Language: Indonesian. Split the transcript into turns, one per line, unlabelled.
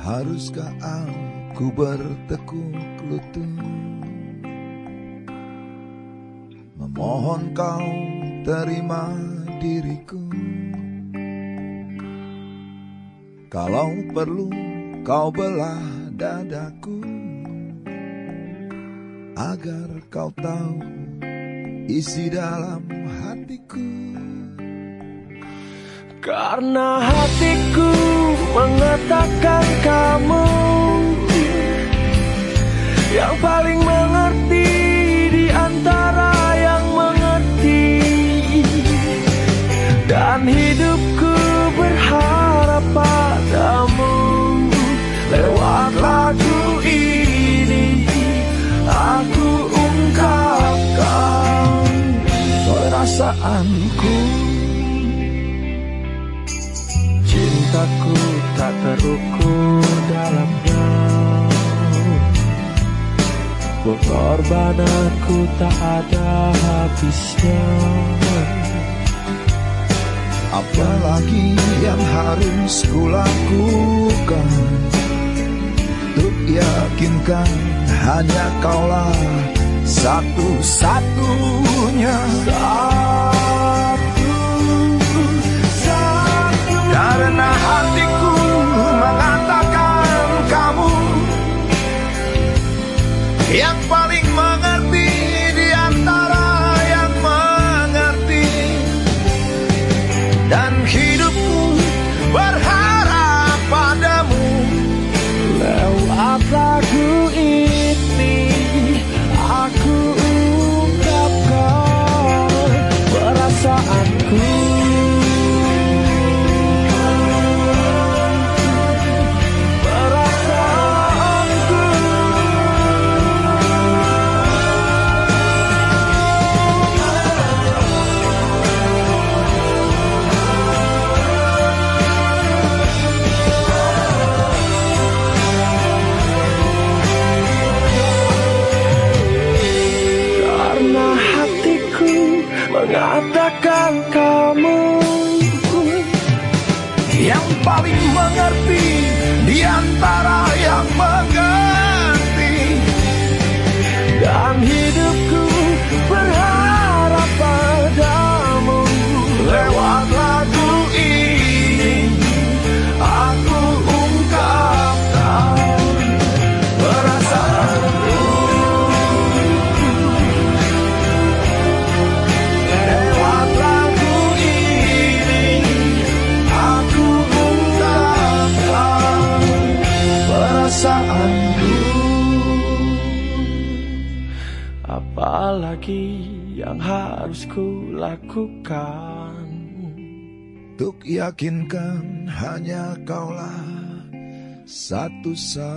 Haruskah aku bertekuk lutut? Memohon kau terima diriku. Kalau perlu kau belah dadaku. Agar kau tahu isi dalam hatiku.
Karena hatiku mengatakan kamu Yang paling mengerti di antara yang mengerti. Dan hidupku berharap padamu. Lewat lagu ini Aku ungkapkan perasaanku. Cintaku tak terukur dalamnya Pengorbananku tak ada habisnya.
Apalagi yang harus kulakukan? Untuk yakinkan hanya kaulah satu-satunya Yang paling
mengatakan kamu
Yang paling mengerti di antara yang mengerti
Dan hidupku Apalagi yang harus ku lakukan?
Untuk yakinkan hanya kaulah satu-satunya